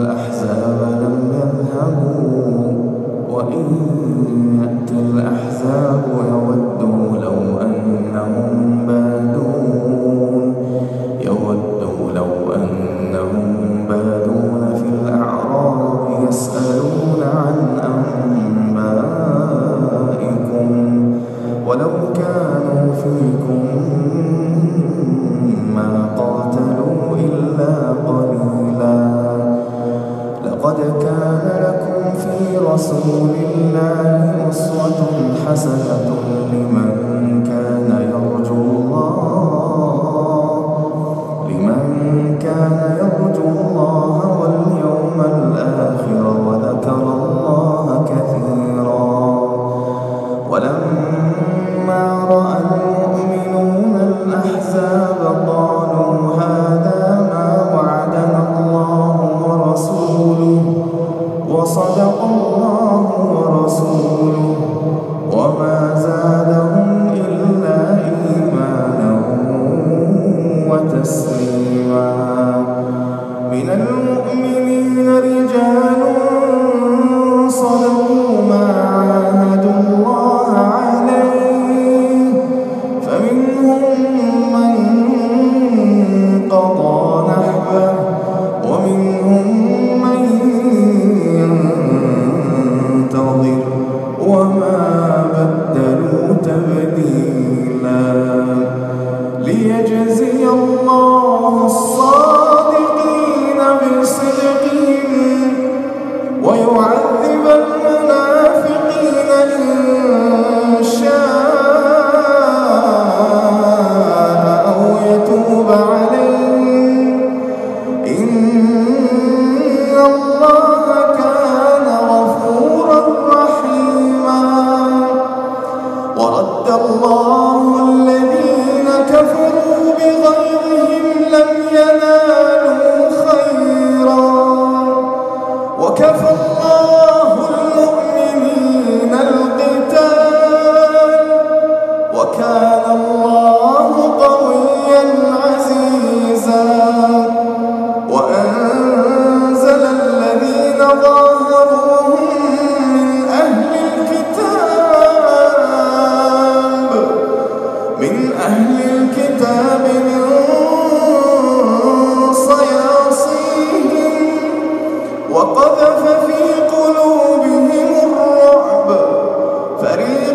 الأحزاب لم يذهبوا وإن يأتي الأحزاب يودون رسول الله أسوة حسنة لمن the edges وقذف في قلوبهم الرعب. فريق